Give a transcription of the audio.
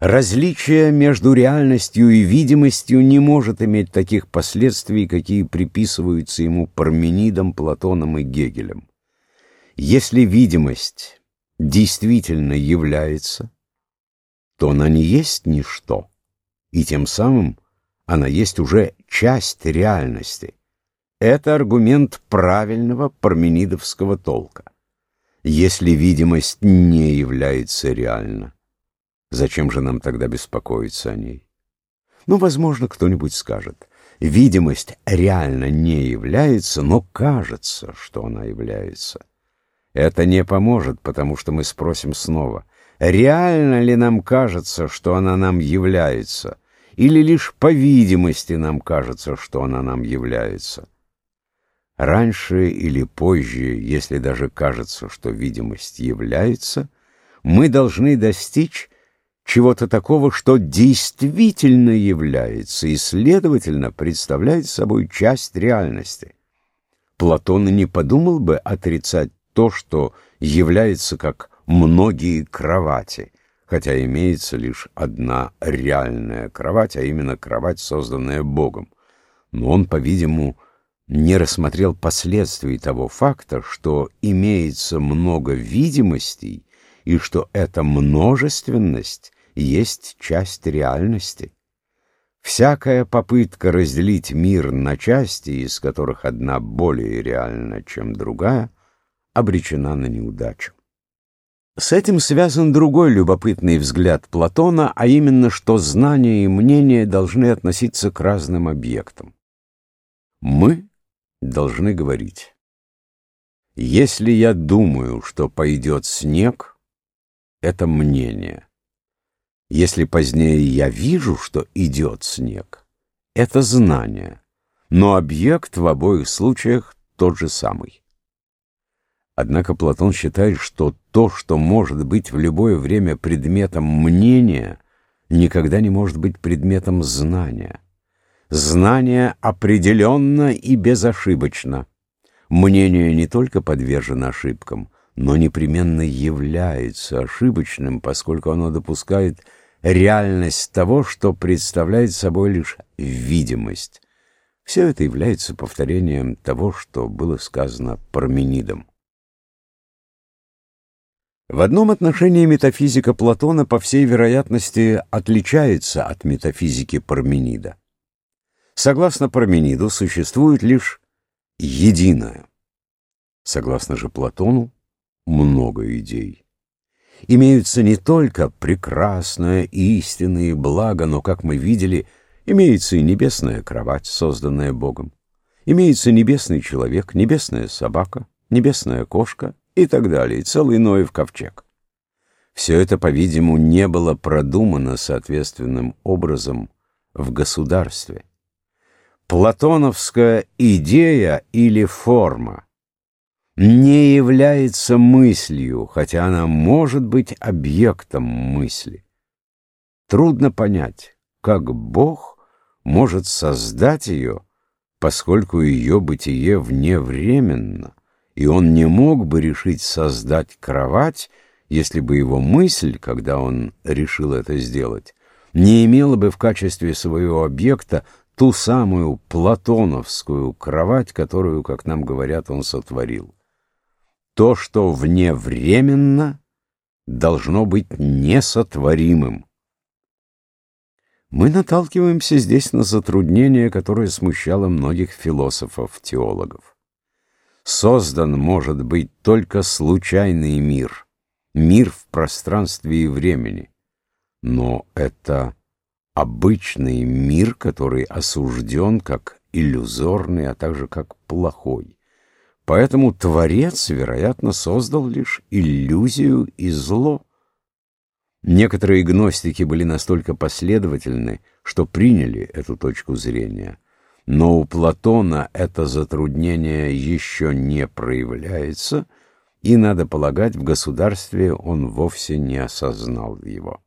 Различие между реальностью и видимостью не может иметь таких последствий, какие приписываются ему Парменидом, Платоном и Гегелем. Если видимость действительно является, то она не есть ничто, и тем самым она есть уже часть реальности. Это аргумент правильного парменидовского толка. Если видимость не является реальна, Зачем же нам тогда беспокоиться о ней? Ну, возможно, кто-нибудь скажет, видимость реально не является, но кажется, что она является. Это не поможет, потому что мы спросим снова, реально ли нам кажется, что она нам является, или лишь по видимости нам кажется, что она нам является. Раньше или позже, если даже кажется, что видимость является, мы должны достичь чего-то такого, что действительно является и, следовательно, представляет собой часть реальности. Платон не подумал бы отрицать то, что является как многие кровати, хотя имеется лишь одна реальная кровать, а именно кровать, созданная Богом. Но он, по-видимому, не рассмотрел последствий того факта, что имеется много видимостей, и что эта множественность есть часть реальности. Всякая попытка разделить мир на части, из которых одна более реальна, чем другая, обречена на неудачу. С этим связан другой любопытный взгляд Платона, а именно, что знания и мнения должны относиться к разным объектам. Мы должны говорить, если я думаю, что пойдет снег, это мнение. Если позднее я вижу, что идет снег, это знание, но объект в обоих случаях тот же самый. Однако Платон считает, что то, что может быть в любое время предметом мнения, никогда не может быть предметом знания. Знание определенно и безошибочно. Мнение не только подвержено ошибкам, но непременно является ошибочным, поскольку оно допускает реальность того, что представляет собой лишь видимость. Все это является повторением того, что было сказано Парменидом. В одном отношении метафизика Платона, по всей вероятности, отличается от метафизики Парменида. Согласно Пармениду, существует лишь единое. Согласно же Платону, много идей имеются не только прекрасное, истинное благо, но, как мы видели, имеется и небесная кровать, созданная Богом. Имеется небесный человек, небесная собака, небесная кошка и так далее, целый Ноев ковчег. Все это, по-видимому, не было продумано соответственным образом в государстве. Платоновская идея или форма не является мыслью, хотя она может быть объектом мысли. Трудно понять, как Бог может создать ее, поскольку ее бытие вневременно, и он не мог бы решить создать кровать, если бы его мысль, когда он решил это сделать, не имела бы в качестве своего объекта ту самую платоновскую кровать, которую, как нам говорят, он сотворил. То, что вневременно, должно быть несотворимым. Мы наталкиваемся здесь на затруднение, которое смущало многих философов-теологов. Создан может быть только случайный мир, мир в пространстве и времени. Но это обычный мир, который осужден как иллюзорный, а также как плохой. Поэтому Творец, вероятно, создал лишь иллюзию и зло. Некоторые гностики были настолько последовательны, что приняли эту точку зрения. Но у Платона это затруднение еще не проявляется, и, надо полагать, в государстве он вовсе не осознал его.